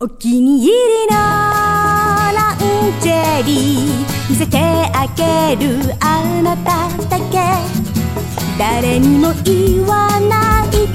お気に入りのランジェリー見せてあげるあなただけ。誰にも言わない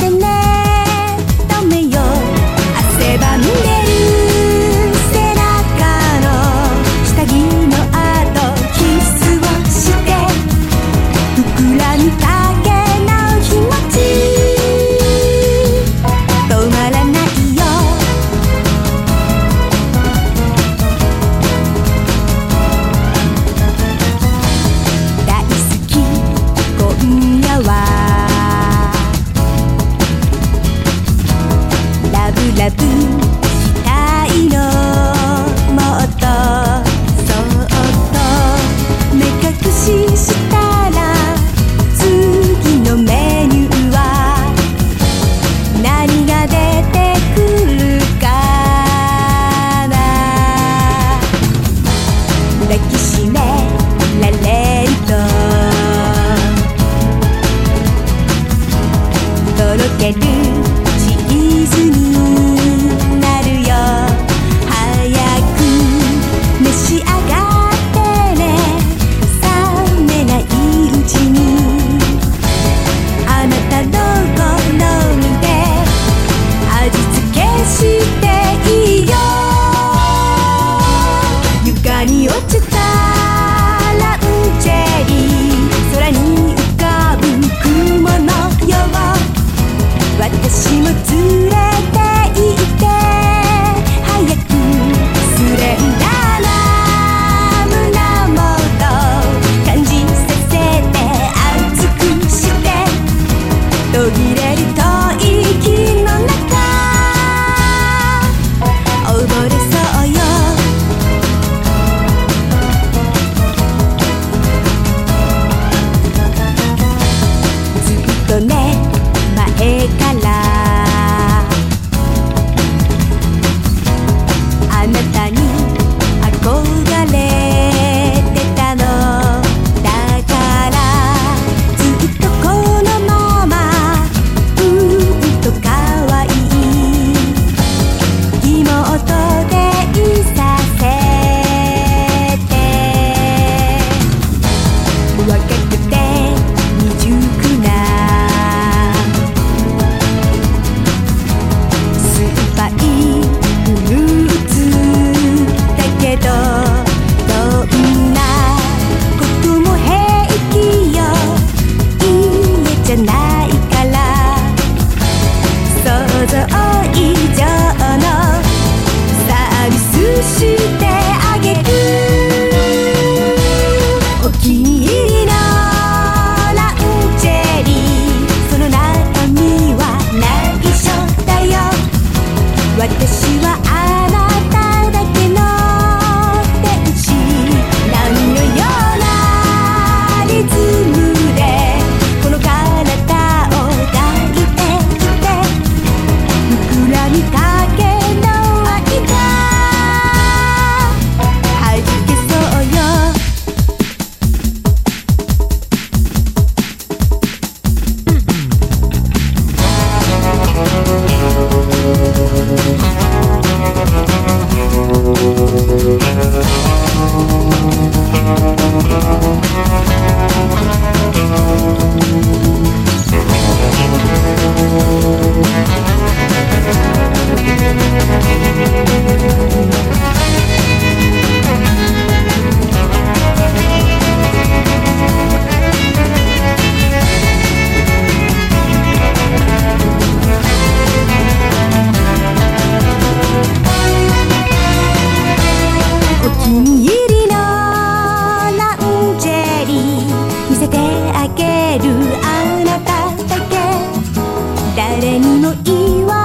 の岩